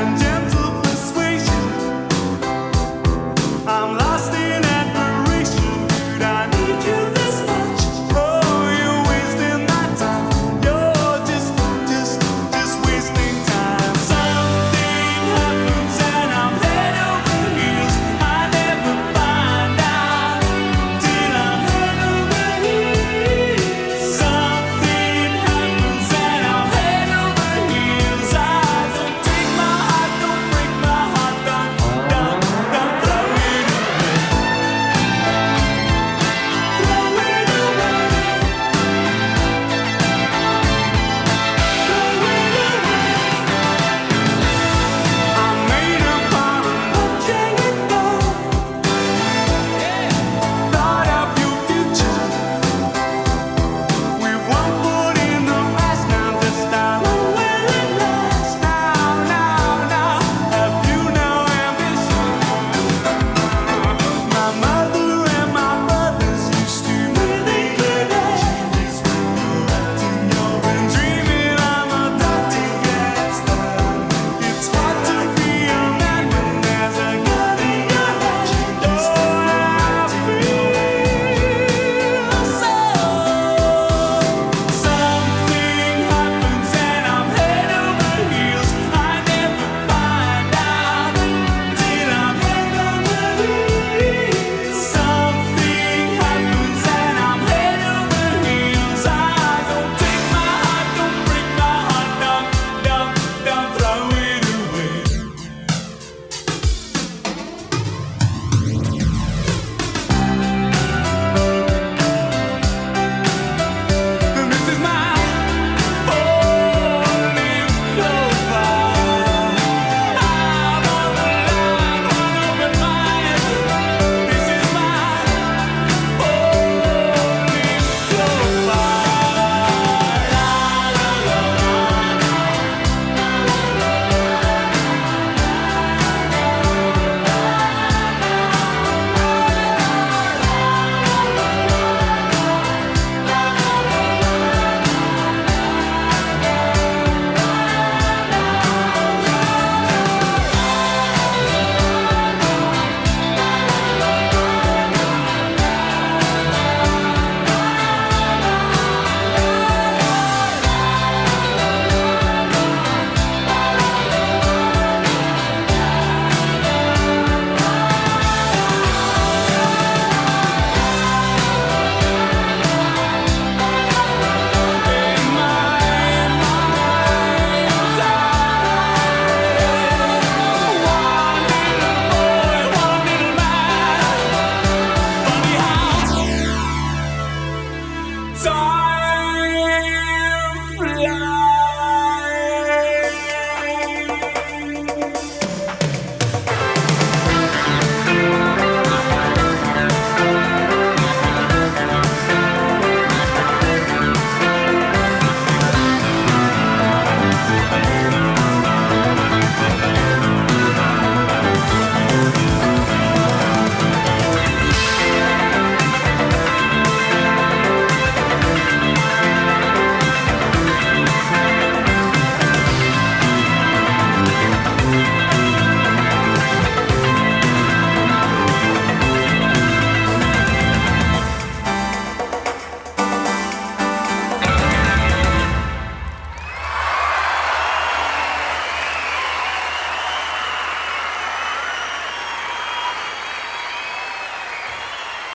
and